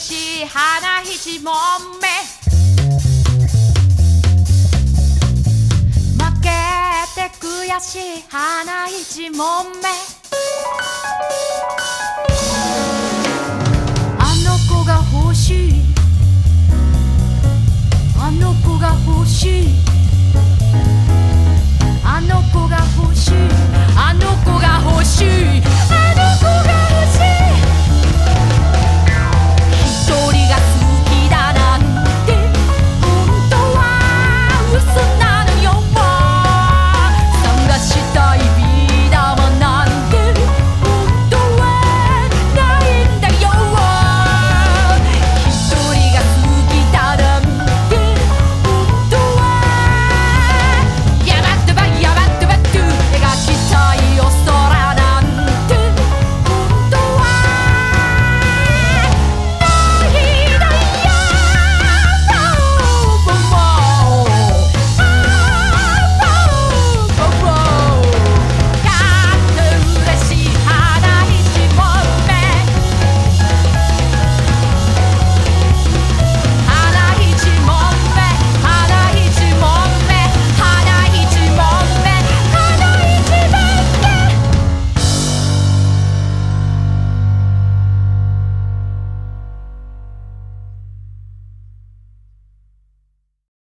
しい花一問目負けて悔しい花一問目あの子が欲しい。あの子が欲しい。